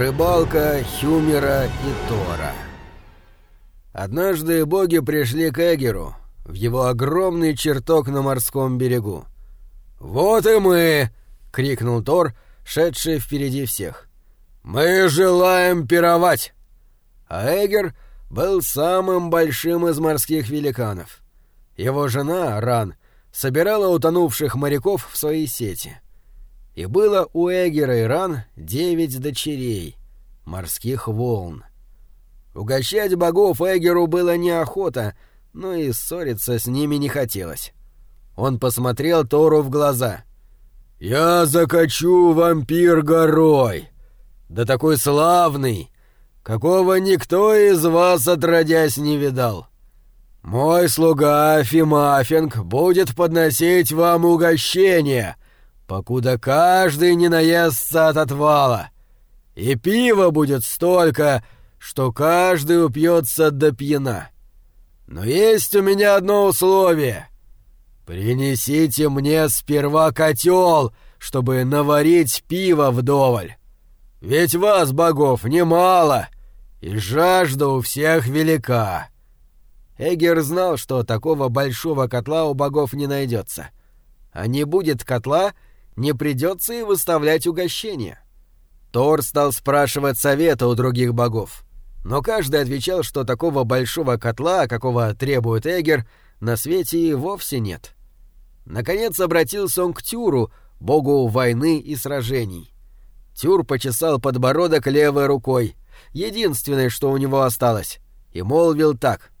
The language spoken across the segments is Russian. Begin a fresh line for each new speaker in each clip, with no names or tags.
Рыбалка Хюмера и Тора Однажды боги пришли к Эгеру, в его огромный чертог на морском берегу. «Вот и мы!» — крикнул Тор, шедший впереди всех. «Мы желаем пировать!» А Эгер был самым большим из морских великанов. Его жена, Ран, собирала утонувших моряков в свои сети. И было у Эгера и Ран девять дочерей, морских волн. Угощать богов Эгеру было неохота, но и ссориться с ними не хотелось. Он посмотрел Тору в глаза. «Я закачу вампир горой! Да такой славный, какого никто из вас отродясь не видал. Мой слуга Фимафинг будет подносить вам угощение, покуда каждый не наестся от отвала. И пива будет столько, что каждый упьется до пьяна. Но есть у меня одно условие. Принесите мне сперва котел, чтобы наварить пиво вдоволь. Ведь вас, богов, немало, и жажда у всех велика. Эгер знал, что такого большого котла у богов не найдется. А не будет котла, не придется и выставлять угощения. Тор стал спрашивать совета у других богов. Но каждый отвечал, что такого большого котла, какого требует Эгер, на свете и вовсе нет. Наконец обратился он к Тюру, богу войны и сражений. Тюр почесал подбородок левой рукой, единственное, что у него осталось, и молвил так.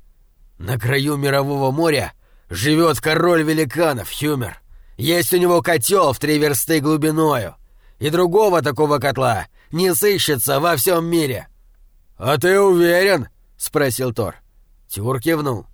На краю мирового моря живет король великанов, Хюмер. Есть у него котел в три версты глубиною. И другого такого котла не сыщется во всем мире. «А ты уверен?» — спросил Тор. Тюр кивнул.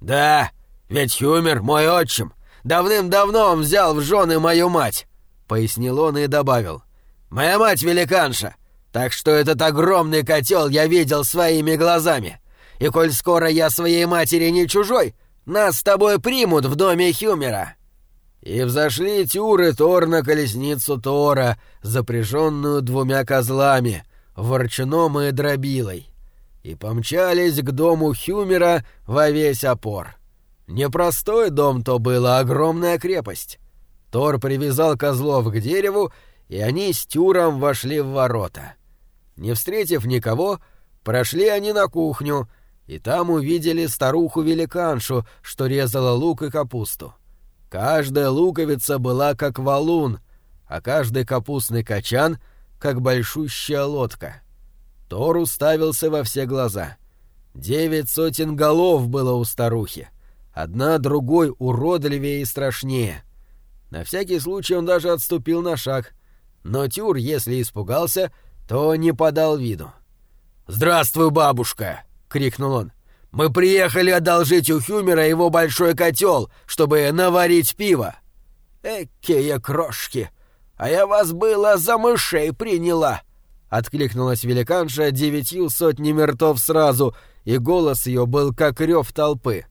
«Да, ведь Хюмер мой отчим. Давным-давно он взял в жены мою мать», — пояснил он и добавил. «Моя мать великанша, так что этот огромный котел я видел своими глазами. И коль скоро я своей матери не чужой, нас с тобой примут в доме Хюмера». И взошли Тюр и Тор на колесницу Тора, запряженную двумя козлами, ворчуном и дробилой, и помчались к дому Хюмера во весь опор. Непростой дом то был, а огромная крепость. Тор привязал козлов к дереву, и они с Тюром вошли в ворота. Не встретив никого, прошли они на кухню — и там увидели старуху-великаншу, что резала лук и капусту. Каждая луковица была как валун, а каждый капустный качан — как большущая лодка. Тор уставился во все глаза. Девять сотен голов было у старухи, одна другой уродливее и страшнее. На всякий случай он даже отступил на шаг, но Тюр, если испугался, то не подал виду. «Здравствуй, бабушка!» — крикнул он. «Мы приехали одолжить у Хюмера его большой котел, чтобы наварить пиво». «Экие крошки! А я вас было за мышей приняла!» Откликнулась великанша девятью сотнями ртов сразу, и голос ее был как рев толпы.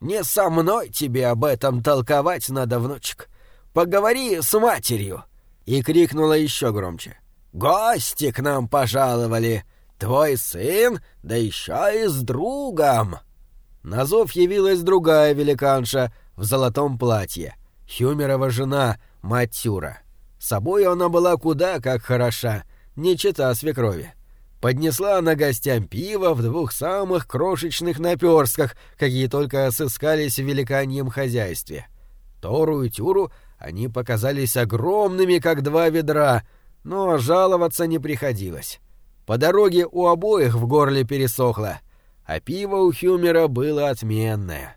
«Не со мной тебе об этом толковать надо, внучек. Поговори с матерью!» И крикнула еще громче. «Гости к нам пожаловали! Твой сын, да еще и с другом!» На зов явилась другая великанша в золотом платье. Хюмерова жена, мать Тюра. Собой она была куда как хороша, не чита свекрови. Поднесла она гостям пиво в двух самых крошечных наперстках, какие только сыскались в великаньем хозяйстве. Тору и Тюру они показались огромными, как два ведра, но жаловаться не приходилось. По дороге у обоих в горле пересохло, а пиво у Хюмера было отменное.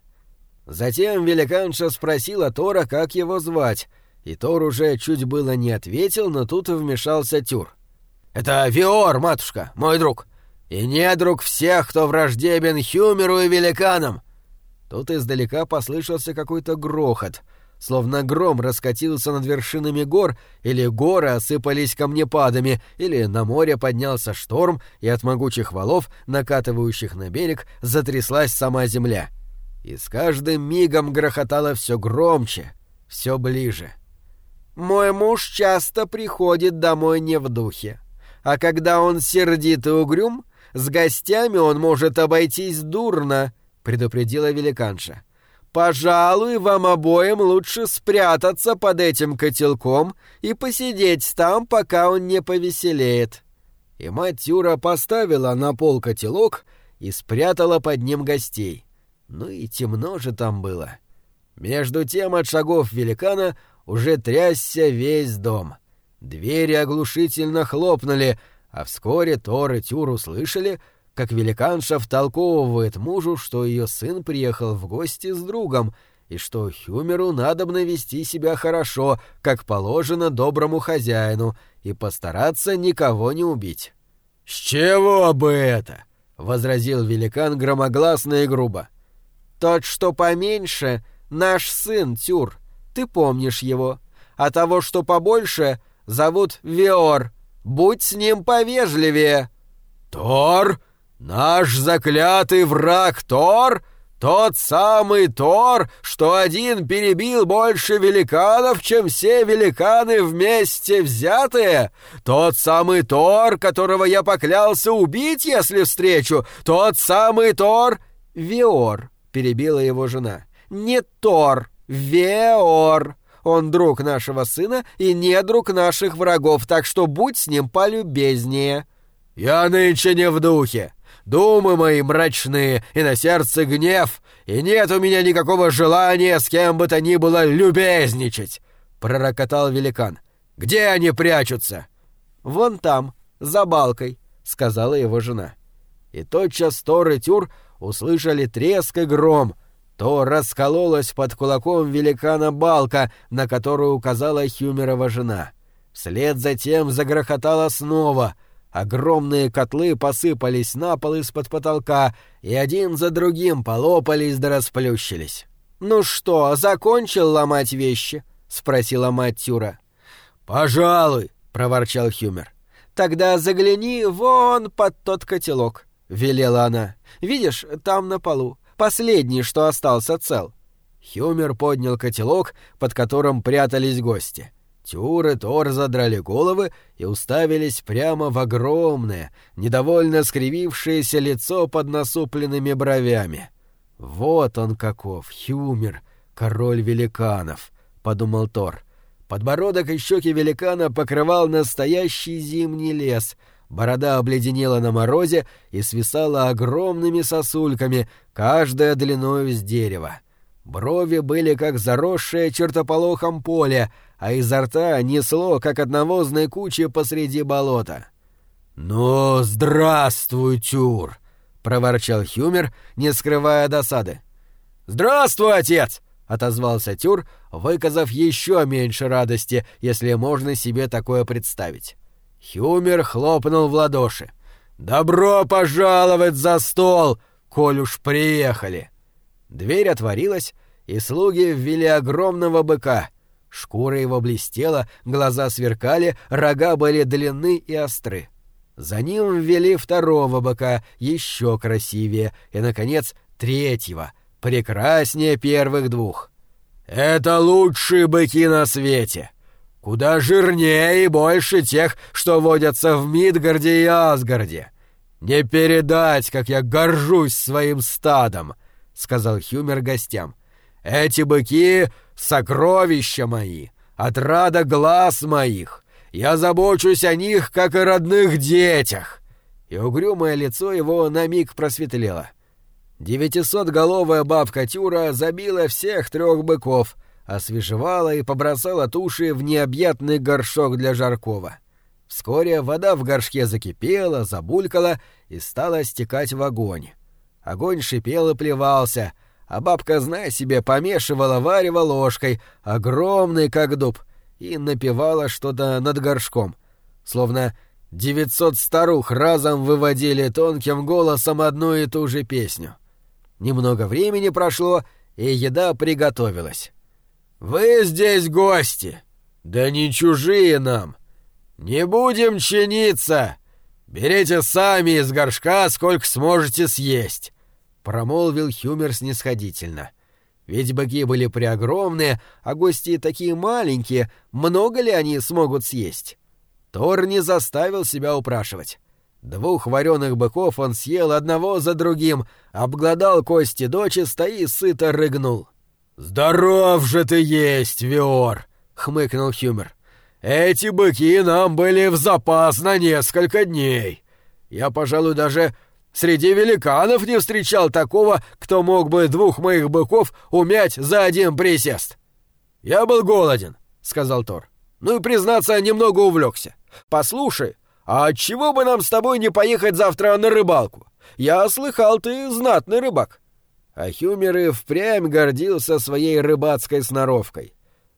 Затем великанша спросила Тора, как его звать, и Тор уже чуть было не ответил, но тут вмешался Тюр. «Это Виор, матушка, мой друг, и не друг всех, кто враждебен Хюмеру и великанам!» Тут издалека послышался какой-то грохот — словно гром раскатился над вершинами гор, или горы осыпались камнепадами, или на море поднялся шторм, и от могучих валов, накатывающих на берег, затряслась сама земля. И с каждым мигом грохотало все громче, все ближе. «Мой муж часто приходит домой не в духе.
А когда он сердит и угрюм, с гостями он может обойтись дурно, предупредила великанша. Пожалуй, вам обоим лучше спрятаться под этим котелком и посидеть там, пока он не повеселеет. И мать Тюра поставила на пол котелок и спрятала под ним гостей. Ну и темно же там было. Между тем от шагов великана уже трясся весь дом. Двери оглушительно хлопнули, а вскоре Тор и Тюр услышали, как великанша втолковывает мужу, что ее сын приехал в гости с другом, и что Хюмеру надобно вести себя хорошо, как положено доброму хозяину, и постараться никого не убить.
«С чего бы это?» — возразил великан громогласно и грубо.
«Тот, что поменьше, наш сын Тюр, ты помнишь его, а того, что побольше, зовут Виор. Будь с ним повежливее».
«Тор?» «Наш заклятый враг Тор? Тот самый Тор, что один перебил больше великанов, чем все великаны вместе взятые? Тот самый Тор, которого я поклялся убить, если встречу? Тот самый Тор...»
«Виор», — перебила его жена. «Не Тор, Веор. Он друг нашего сына и не друг наших врагов, так что будь с ним полюбезнее».
«Я нынче не в духе думы мои мрачные, и на сердце гнев, и нет у меня никакого желания с кем бы то ни было любезничать!» — пророкотал великан. «Где они прячутся?»
«Вон там, за балкой», — сказала его жена. И тотчас Тор и Тюр услышали треск и гром. То раскололась под кулаком великана балка, на которую указала Хюмерова жена. Вслед за тем загрохотала снова — Огромные котлы посыпались на пол из-под потолка, и один за другим полопались да расплющились. «Ну что, закончил ломать вещи?» — спросила мать Тюра.
«Пожалуй», — проворчал Хюмер.
«Тогда загляни вон под тот котелок», — велела она. «Видишь, там на полу. Последний, что остался цел».
Хюмер поднял котелок, под которым прятались гости. Тюр и Тор задрали головы и уставились прямо в огромное, недовольно скривившееся лицо под насупленными бровями. «Вот он каков, Хюмер, король великанов», — подумал Тор. Подбородок и щеки великана покрывал настоящий зимний лес, борода обледенела на морозе и свисала огромными сосульками, каждая длиной с дерева. Брови были как заросшее чертополохом поле, а изо рта несло, как от навозной кучи посреди болота. «Ну, здравствуй, Тюр!» — проворчал Хюмер, не скрывая досады. «Здравствуй, отец!» — отозвался Тюр, выказав еще меньше радости, если можно себе такое представить. Хюмер хлопнул в ладоши. «Добро пожаловать за стол, коль уж приехали!» Дверь отворилась, и слуги ввели огромного быка, Шкура его блестела, глаза сверкали, рога были длинны и остры. За ним ввели второго быка, еще красивее, и, наконец, третьего, прекраснее первых двух. «Это лучшие быки на свете!» Куда жирнее и больше тех, что водятся в Мидгарде и Асгарде. Не передать, как я горжусь своим стадом, сказал Хюмер гостям. Эти быки — сокровища мои, отрада глаз моих. Я забочусь о них, как о родных детях». И угрюмое лицо его на миг просветлело. Девятисотголовая бабка Тюра забила всех трех быков, освежевала и побросала туши в необъятный горшок для жаркого. Вскоре вода в горшке закипела, забулькала и стала стекать в огонь. Огонь шипел и плевался, а бабка, зная себе, помешивала варево ложкой, огромной как дуб, и напевала что-то над горшком, словно девятьсот старух разом выводили тонким голосом одну и ту же песню. Немного времени прошло, и еда приготовилась. «Вы здесь гости! Да не чужие нам! Не будем чиниться! Берите сами из горшка, сколько сможете съесть!» Промолвил Хюмер снисходительно. Ведь быки были преогромные, а гости такие маленькие, много ли они смогут съесть?
Тор не заставил себя упрашивать. Двух вареных быков он съел одного за другим, обглодал кости дочисто и сыто рыгнул.
«Здоров же ты есть, Виор!» — хмыкнул Хюмер. «Эти быки нам были в запас на несколько дней. Я, пожалуй, даже среди великанов не встречал такого, кто мог бы двух моих быков умять за один присест». «Я был голоден», — сказал Тор. «Ну и, признаться, немного увлекся. Послушай, а отчего бы нам с тобой не поехать завтра на рыбалку? Я слыхал, ты знатный рыбак».
А Хюмер и впрямь гордился своей рыбацкой сноровкой.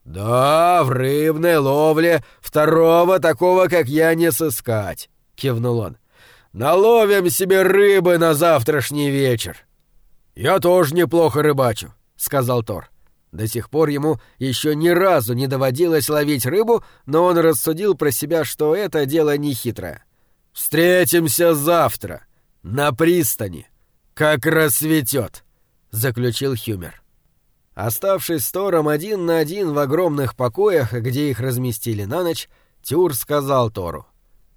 «Да, в рыбной ловле второго такого, как я, не сыскать», — кивнул он. «Наловим себе рыбы на завтрашний вечер». «Я тоже неплохо рыбачу», — сказал Тор. До сих пор ему еще ни разу не доводилось ловить рыбу, но он рассудил про себя, что это дело нехитрое. «Встретимся завтра на пристани, как рассветет», — заключил Хюмер. Оставшись с Тором один на один в огромных покоях, где их разместили на ночь, Тюр сказал Тору.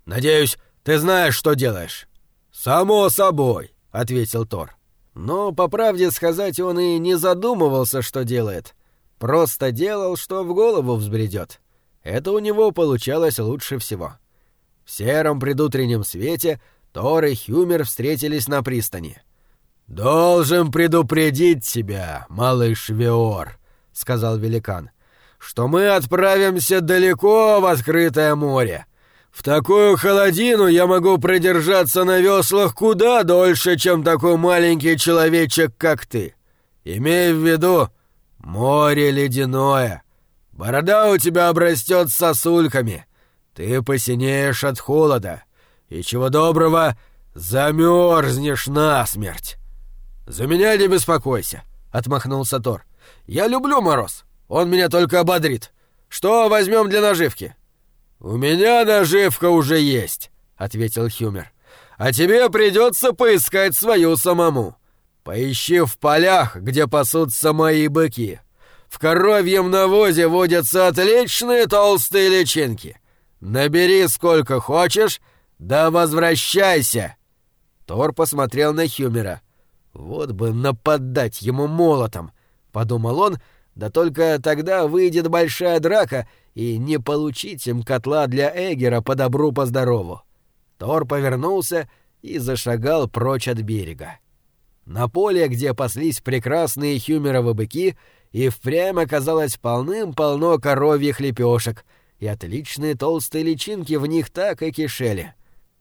«Надеюсь, ты знаешь, что делаешь?» «Само собой», — ответил Тор. Но, по правде сказать, он и не задумывался, что делает. Просто делал, что в голову взбредет. Это у него получалось лучше всего. В сером предутреннем свете Тор и Хюмер встретились на пристани. «Должен предупредить тебя, малыш Виор», — сказал великан, — «что мы отправимся далеко в открытое море. В такую холодину я могу продержаться на веслах куда дольше, чем такой маленький человечек, как ты. Имей в виду, море ледяное. Борода у тебя обрастет сосульками. Ты посинеешь от холода. И чего доброго, замерзнешь насмерть. «За меня не беспокойся», — отмахнулся Тор. «Я люблю мороз. Он меня только ободрит. Что возьмем для наживки?» «У меня наживка уже есть», — ответил Хюмер. «А тебе придется поискать свою самому. Поищи в полях, где пасутся мои быки. В коровьем навозе водятся отличные толстые личинки. Набери сколько хочешь, да возвращайся». Тор посмотрел на Хюмера — «Вот бы нападать ему молотом!» — подумал он, да только тогда выйдет большая драка, и не получить им котла для Эгера по добру по здорову. Тор повернулся и зашагал прочь от берега. На поле, где паслись прекрасные хюмеровы быки, и впрямь оказалось полным-полно коровьих лепешек, и отличные толстые личинки в них так и кишели.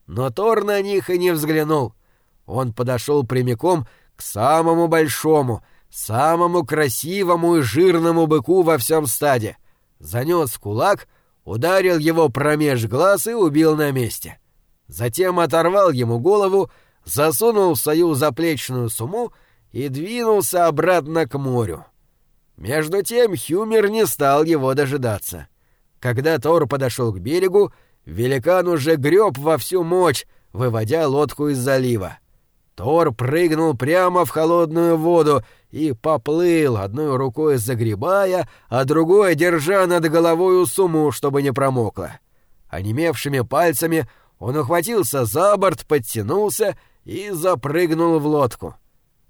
Но Тор на них и не взглянул. Он подошел прямиком к самому большому, самому красивому и жирному быку во всем стаде. Занес кулак, ударил его промеж глаз и убил на месте. Затем оторвал ему голову, засунул в свою заплечную сумму и двинулся обратно к морю. Между тем Хюмер не стал его дожидаться. Когда Тор подошел к берегу, великан уже греб во всю мощь, выводя лодку из залива. Тор прыгнул прямо в холодную воду и поплыл, одной рукой загребая, а другой держа над головой сумму, чтобы не промокла. Онемевшими пальцами он ухватился за борт, подтянулся и запрыгнул в лодку.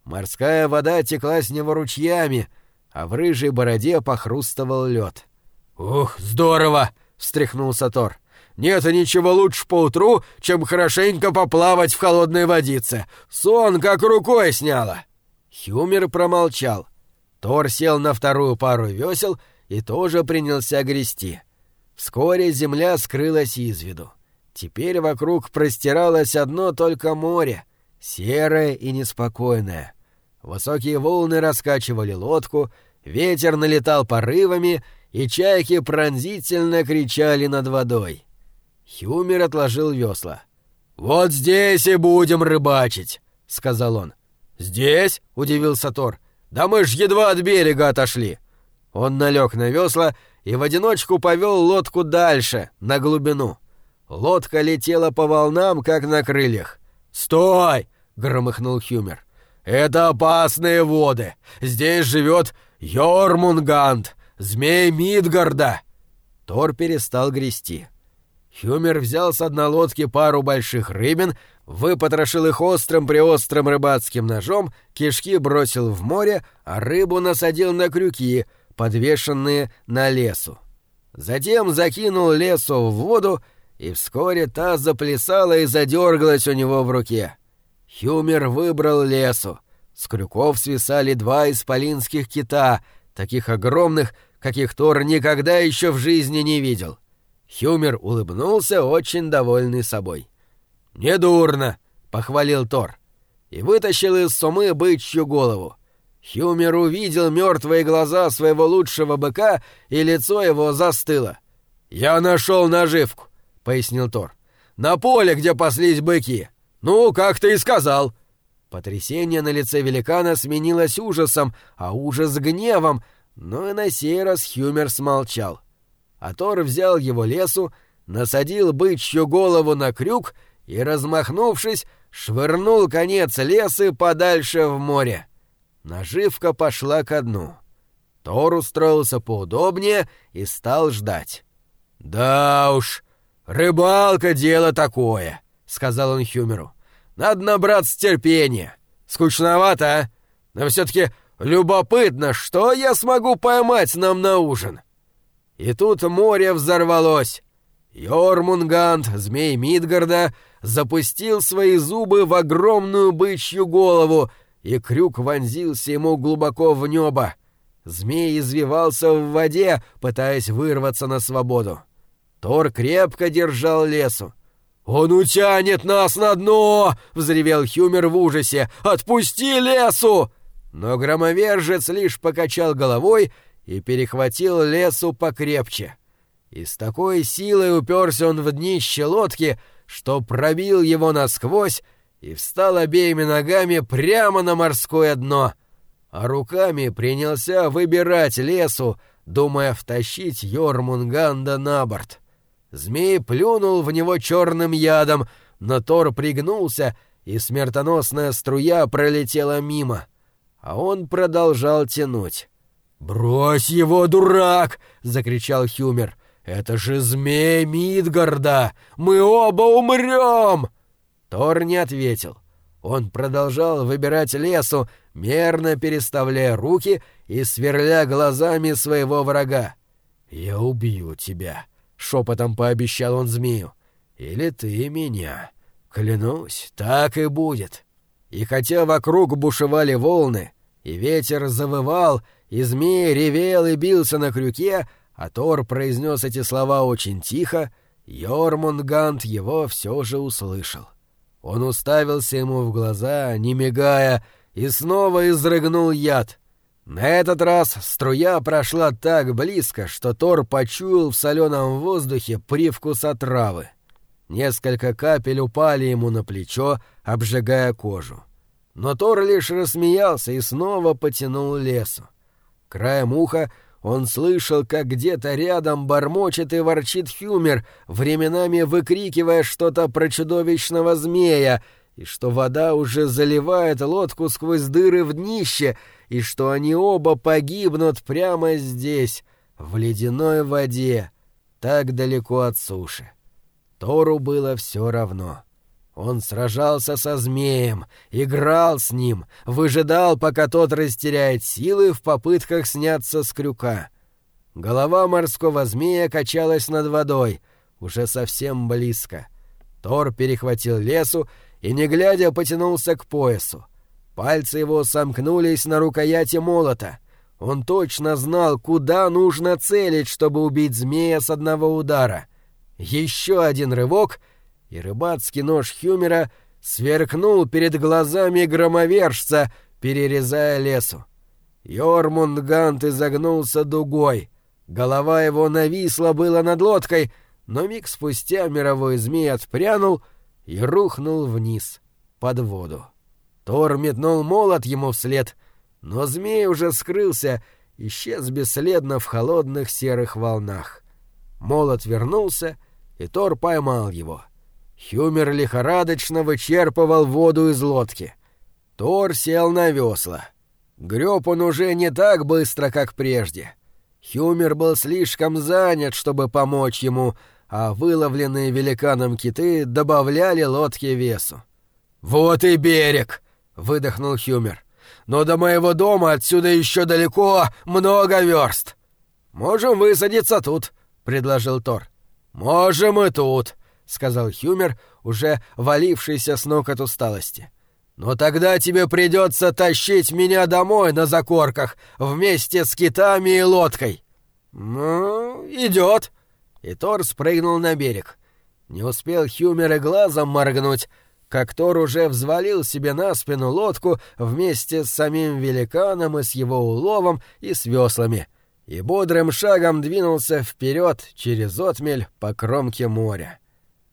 Морская вода текла с него ручьями, а в рыжей бороде похрустывал лед. «Ух, здорово!» — встряхнулся Тор. Нет ничего лучше поутру, чем хорошенько поплавать в холодной водице. Сон как рукой сняло. Хюмер промолчал. Тор сел на вторую пару весел и тоже принялся грести. Вскоре земля скрылась из виду. Теперь вокруг простиралось одно только море, серое и неспокойное. Высокие волны раскачивали лодку, ветер налетал порывами, и чайки пронзительно кричали над водой. Хюмер отложил весла. «Вот здесь и будем рыбачить», — сказал он. «Здесь?» — удивился Тор. «Да мы ж едва от берега отошли». Он налег на весла и в одиночку повел лодку дальше, на глубину. Лодка летела по волнам, как на крыльях. «Стой!» — громыхнул Хюмер. «Это опасные воды. Здесь живет Йормунганд, змей Мидгарда». Тор перестал грести. Хюмер взял с одной лодки пару больших рыбин, выпотрошил их острым-приострым рыбацким ножом, кишки бросил в море, а рыбу насадил на крюки, подвешенные на лесу. Затем закинул лесу в воду, и вскоре та заплясала и задергалась у него в руке. Хюмер выбрал лесу. С крюков свисали два исполинских кита, таких огромных, каких Тор никогда еще в жизни не видел. Хюмер улыбнулся, очень довольный собой. «Недурно!» — похвалил Тор. И вытащил из сумы бычью голову. Хюмер увидел мертвые глаза своего лучшего быка, и лицо его застыло. «Я нашел наживку», — пояснил Тор. «На поле, где паслись быки. Ну, как ты и сказал». Потрясение на лице великана сменилось ужасом, а ужас — гневом, но и на сей раз Хюмер смолчал. А Тор взял его лесу, насадил бычью голову на крюк и, размахнувшись, швырнул конец лесы подальше в море. Наживка пошла ко дну. Тор устроился поудобнее и стал ждать. «Да уж, рыбалка — дело такое», — сказал он Хюмеру. «Надо набраться терпения. Скучновато, а? Но все-таки любопытно, что я смогу поймать нам на ужин». И тут море взорвалось. Йормунганд, змей Мидгарда, запустил свои зубы в огромную бычью голову, и крюк вонзился ему глубоко в небо. Змей извивался в воде, пытаясь вырваться на свободу. Тор крепко держал лесу. «Он утянет нас на дно!» — взревел Хюмер в ужасе. «Отпусти лесу!» Но громовержец лишь покачал головой и перехватил лесу покрепче. И с такой силой уперся он в днище лодки, что пробил его насквозь и встал обеими ногами прямо на морское дно, а руками принялся выбирать лесу, думая втащить Йормунганда на борт. Змей плюнул в него черным ядом, но Тор пригнулся, и смертоносная струя пролетела мимо. А он продолжал тянуть. «Брось его, дурак!» — закричал Хюмер. «Это же змей Мидгарда! Мы оба умрем!» Тор не ответил. Он продолжал выбирать лесу, мерно переставляя руки и сверля глазами своего врага. «Я убью тебя», — шепотом пообещал он змею. «Или ты меня. Клянусь, так и будет». И хотя вокруг бушевали волны, и ветер завывал, и змей ревел и бился на крюке, а Тор произнес эти слова очень тихо, Йормунгант его все же услышал. Он уставился ему в глаза, не мигая, и снова изрыгнул яд. На этот раз струя прошла так близко, что Тор почуял в соленом воздухе привкус отравы. Несколько капель упали ему на плечо, обжигая кожу. Но Тор лишь рассмеялся и снова потянул лесу. Краем уха он слышал, как где-то рядом бормочет и ворчит Хюмер, временами выкрикивая что-то про чудовищного змея, и что вода уже заливает лодку сквозь дыры в днище, и что они оба погибнут прямо здесь, в ледяной воде, так далеко от суши. Тору было все равно. Он сражался со змеем, играл с ним, выжидал, пока тот растеряет силы в попытках сняться с крюка. Голова морского змея качалась над водой, уже совсем близко. Тор перехватил лесу и, не глядя, потянулся к поясу. Пальцы его сомкнулись на рукояти молота. Он точно знал, куда нужно целить, чтобы убить змея с одного удара. Еще один рывок — и рыбацкий нож Хюмера сверкнул перед глазами громовержца, перерезая лесу. Йормунд изогнулся дугой. Голова его нависла было над лодкой, но миг спустя мировой змей отпрянул и рухнул вниз, под воду. Тор метнул молот ему вслед, но змей уже скрылся, исчез бесследно в холодных серых волнах. Молот вернулся, и Тор поймал его. Хюмер лихорадочно вычерпывал воду из лодки. Тор сел на весла. Греб он уже не так быстро, как прежде. Хюмер был слишком занят, чтобы помочь ему, а выловленные великаном киты добавляли лодке весу.
«Вот и берег!» — выдохнул Хюмер. «Но до моего дома отсюда еще далеко много верст!» «Можем высадиться тут», — предложил Тор. «Можем и тут», — сказал Хюмер, уже валившийся с ног от усталости. «Но тогда тебе придется тащить меня домой на закорках вместе с китами и лодкой». «Ну, идет». И Тор спрыгнул на берег. Не успел Хюмер и глазом моргнуть, как Тор уже взвалил себе на спину лодку вместе с самим великаном и с его уловом и с веслами, и бодрым шагом двинулся вперед через отмель по кромке моря.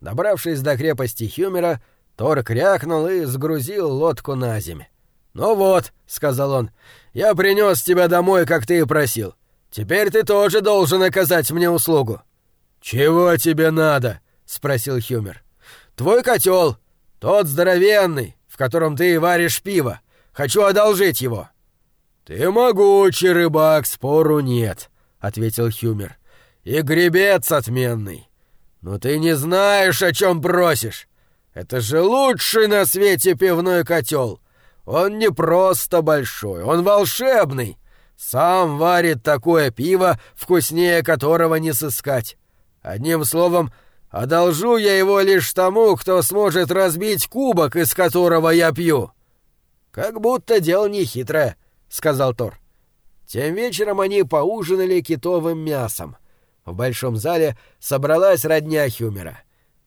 Добравшись до крепости Хюмера, Тор крякнул и сгрузил лодку на земь. «Ну вот», — сказал он, — «я принес тебя домой, как ты и просил. Теперь ты тоже должен оказать мне услугу». «Чего тебе надо?» — спросил Хюмер. «Твой котел, тот здоровенный, в котором ты варишь пиво. Хочу одолжить его». «Ты могучий рыбак, спору нет», — ответил Хюмер. «И гребец отменный. Но ты не знаешь, о чем просишь. Это же лучший на свете пивной котел. Он не просто большой, он волшебный. Сам варит такое пиво, вкуснее которого не сыскать. Одним словом, одолжу я его лишь тому, кто сможет разбить кубок, из которого я пью. Как будто дело нехитрое, сказал Тор. Тем вечером они поужинали китовым мясом. В большом зале собралась родня Хюмера.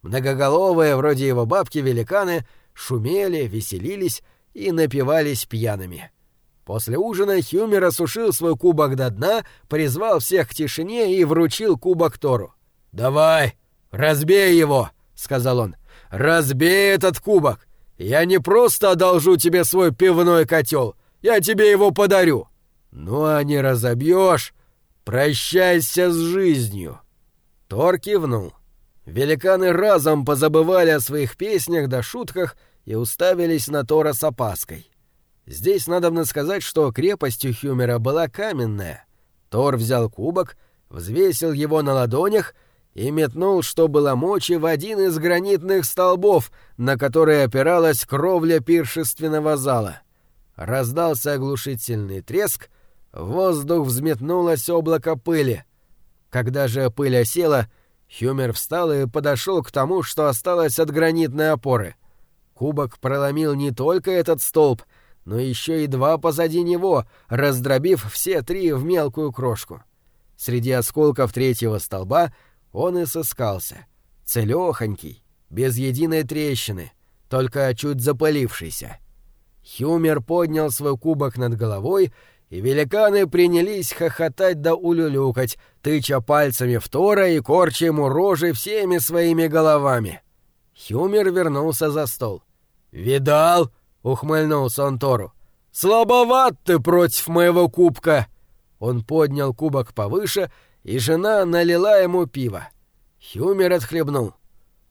Многоголовые, вроде его бабки-великаны, шумели, веселились и напивались пьяными. После ужина Хюмер осушил свой кубок до дна, призвал всех к тишине и вручил кубок Тору. «Давай, разбей его!» — сказал он. «Разбей этот кубок! Я не просто одолжу тебе свой пивной котел, я тебе его подарю!» «Ну а не разобьешь, «Прощайся с жизнью!» Тор кивнул. Великаны разом позабывали о своих песнях да шутках и уставились на Тора с опаской. Здесь надо сказать, что крепость у Хюмера была каменная. Тор взял кубок, взвесил его на ладонях и метнул, что было мочи, в один из гранитных столбов, на который опиралась кровля пиршественного зала. Раздался оглушительный треск, в воздух взметнулось облако пыли. Когда же пыль осела, Хюмер встал и подошел к тому, что осталось от гранитной опоры. Кубок проломил не только этот столб, но еще и два позади него, раздробив все три в мелкую крошку. Среди осколков третьего столба он и сыскался. Целёхонький, без единой трещины, только чуть запылившийся. Хюмер поднял свой кубок над головой и великаны принялись хохотать да улюлюкать, тыча пальцами в Тора и корча ему рожи всеми своими головами. Хюмер вернулся за стол. «Видал?» — ухмыльнулся он Тору. «Слабоват ты против моего кубка!» Он поднял кубок повыше, и жена налила ему пиво. Хюмер отхлебнул.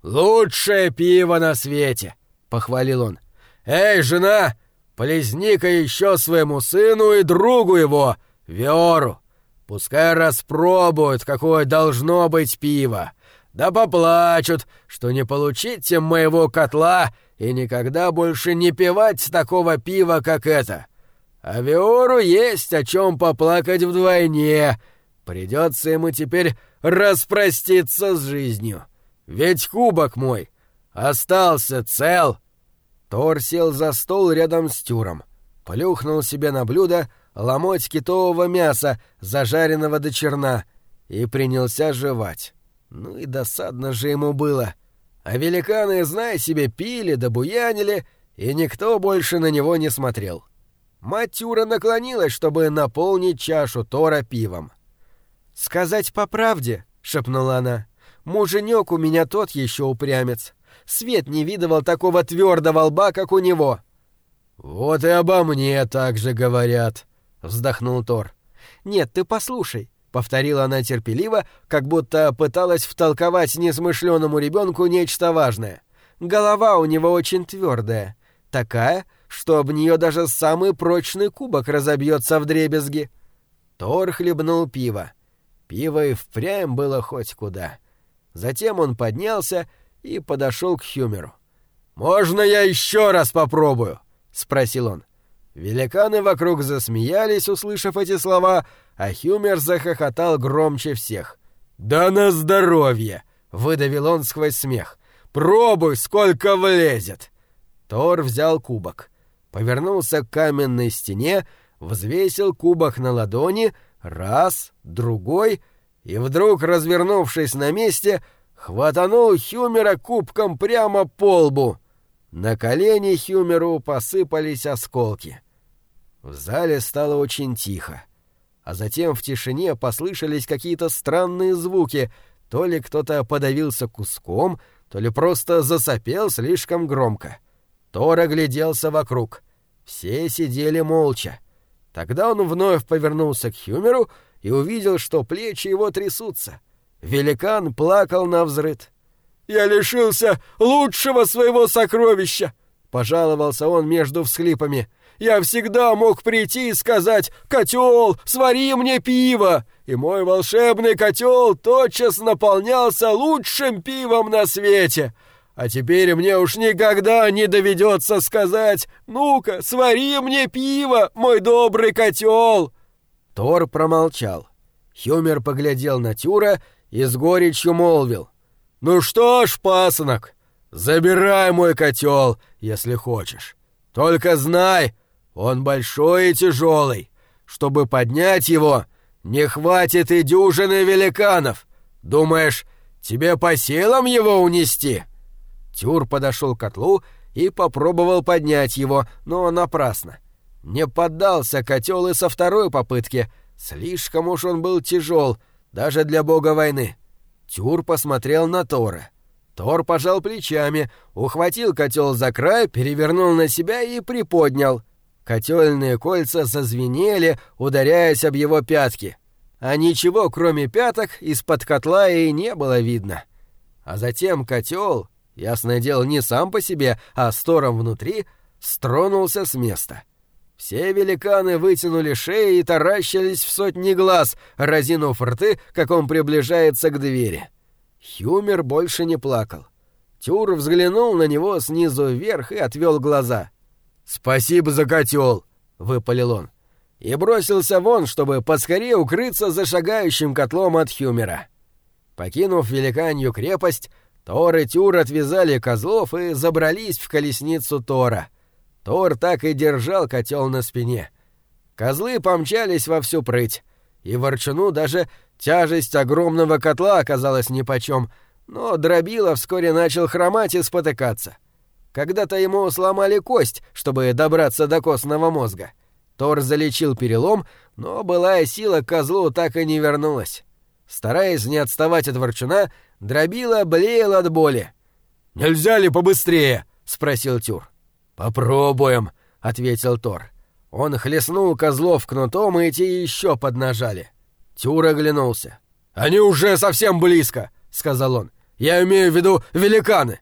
«Лучшее пиво на свете!» — похвалил он. «Эй, жена, Полезни-ка еще своему сыну и другу его, Виору. Пускай распробуют, какое должно быть пиво. Да поплачут, что не получите моего котла и никогда больше не пивать такого пива, как это. А Виору есть о чем поплакать вдвойне. Придется ему теперь распроститься с жизнью. Ведь кубок мой остался цел Тор сел за стол рядом с тюром, плюхнул себе на блюдо ломоть китового мяса, зажаренного до черна, и принялся жевать. Ну и досадно же ему было. А великаны, зная себе, пили да буянили, и никто больше на него не смотрел. Мать Тюра наклонилась, чтобы наполнить чашу Тора пивом. «Сказать по правде», — шепнула она, — «муженек у меня тот еще упрямец. Свет не видывал такого твердого лба, как у него. «Вот и обо мне так же говорят», — вздохнул Тор. «Нет, ты послушай», — повторила она терпеливо, как будто пыталась втолковать несмышленному ребенку нечто важное. «Голова у него очень твердая, такая, что об нее даже самый прочный кубок разобьется в дребезги». Тор хлебнул пиво. Пиво и впрямь было хоть куда. Затем он поднялся и подошел к Хюмеру. «Можно я еще раз попробую?» — спросил он. Великаны вокруг засмеялись, услышав эти слова, а Хюмер захохотал громче всех. «Да на здоровье!» — выдавил он сквозь смех. «Пробуй, сколько влезет!» Тор взял кубок, повернулся к каменной стене, взвесил кубок на ладони, раз, другой, и вдруг, развернувшись на месте, хватанул Хюмера кубком прямо по лбу. На колени Хюмеру посыпались осколки. В зале стало очень тихо. А затем в тишине послышались какие-то странные звуки, то ли кто-то подавился куском, то ли просто засопел слишком громко. Тор огляделся вокруг. Все сидели молча. Тогда он вновь повернулся к Хюмеру и увидел, что плечи его трясутся. Великан плакал на взрыд. «Я лишился лучшего своего сокровища!» — пожаловался он между всхлипами. Я всегда мог прийти и сказать «Котел, свари мне пиво!» И мой волшебный котел тотчас наполнялся лучшим пивом на свете. А теперь мне уж никогда не доведется сказать «Ну-ка, свари мне пиво, мой добрый котел!» Тор промолчал. Хюмер поглядел на Тюра и с горечью молвил. «Ну что ж, пасынок, забирай мой котел, если хочешь. Только знай, он большой и тяжелый. Чтобы поднять его, не хватит и дюжины великанов. Думаешь, тебе по силам его унести?» Тюр подошел к котлу и попробовал поднять его, но напрасно. Не поддался котел и со второй попытки. Слишком уж он был тяжел, даже для бога войны. Тюр посмотрел на Тора. Тор пожал плечами, ухватил котел за край, перевернул на себя и приподнял. Котельные кольца зазвенели, ударяясь об его пятки. А ничего, кроме пяток, из-под котла и не было видно. А затем котел, ясное дело, не сам по себе, а с тором внутри, стронулся с места. Все великаны вытянули шеи и таращились в сотни глаз, разинув рты, как он приближается к двери. Хюмер больше не плакал. Тюр взглянул на него снизу вверх и отвел глаза — «Спасибо за котел!» — выпалил он. И бросился вон, чтобы поскорее укрыться за шагающим котлом от Хюмера. Покинув великанью крепость, Тор и Тюр отвязали козлов и забрались в колесницу Тора. Тор так и держал котел на спине. Козлы помчались во всю прыть, и Ворчуну даже тяжесть огромного котла оказалась нипочем, но Дробила вскоре начал хромать и спотыкаться — когда-то ему сломали кость, чтобы добраться до костного мозга. Тор залечил перелом, но былая сила козлу так и не вернулась. Стараясь не отставать от ворчуна, дробила блеял от боли. «Нельзя ли побыстрее?» — спросил Тюр. «Попробуем», — ответил Тор. Он хлестнул козлов кнутом, и те еще поднажали. Тюр оглянулся. «Они уже совсем близко», — сказал он. «Я имею в виду великаны».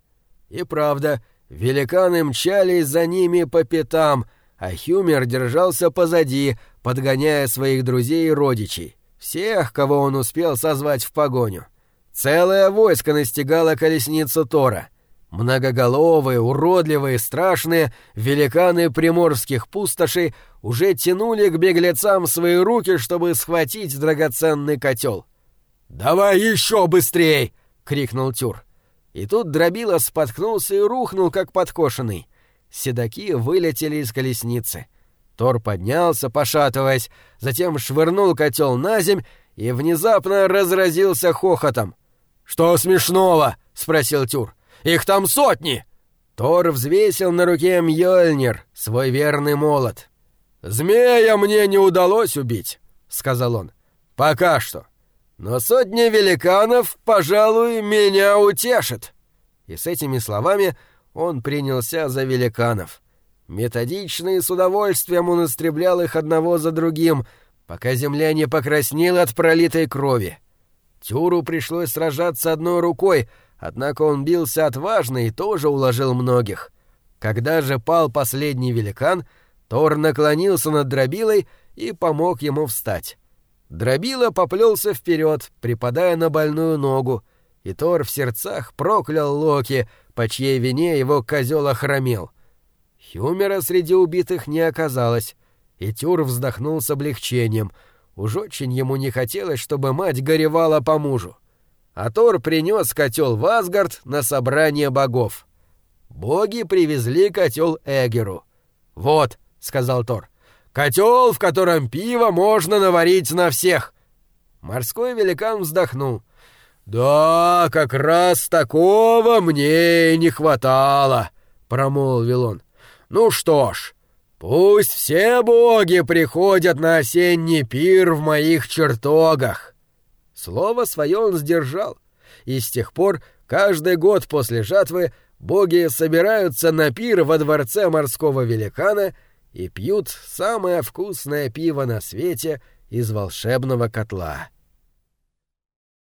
И правда, Великаны мчались за ними по пятам, а Хюмер держался позади, подгоняя своих друзей и родичей, всех, кого он успел созвать в погоню. Целое войско настигало колесницу Тора. Многоголовые, уродливые, страшные великаны приморских пустошей уже тянули к беглецам свои руки, чтобы схватить драгоценный котел. «Давай еще быстрей!» — крикнул Тюр. И тут дробила споткнулся и рухнул, как подкошенный. Седаки вылетели из колесницы. Тор поднялся, пошатываясь, затем швырнул котел на земь и внезапно разразился хохотом. «Что смешного?» — спросил Тюр. «Их там сотни!» Тор взвесил на руке Мьёльнир, свой верный молот. «Змея мне не удалось убить», — сказал он. «Пока что. Но сотня великанов, пожалуй, меня утешит. И с этими словами он принялся за великанов. Методично и с удовольствием он истреблял их одного за другим, пока земля не покраснела от пролитой крови. Тюру пришлось сражаться одной рукой, однако он бился отважно и тоже уложил многих. Когда же пал последний великан, Тор наклонился над дробилой и помог ему встать. Дробила поплелся вперед, припадая на больную ногу,
и Тор в сердцах проклял Локи, по чьей вине его козел охромел. Хюмера среди убитых не оказалось, и Тюр вздохнул с облегчением. Уж очень ему не хотелось, чтобы мать горевала по мужу. А Тор принес котел в Асгард на собрание богов. Боги привезли котел Эгеру. «Вот», — сказал Тор, — «котел, в котором пиво можно наварить на всех». Морской великан вздохнул. «Да, как раз такого мне и не хватало», — промолвил он. «Ну что ж, пусть все боги приходят на осенний пир в моих чертогах». Слово свое он сдержал, и с тех пор каждый год после жатвы боги собираются на пир во дворце морского великана и пьют самое вкусное пиво на свете из волшебного котла.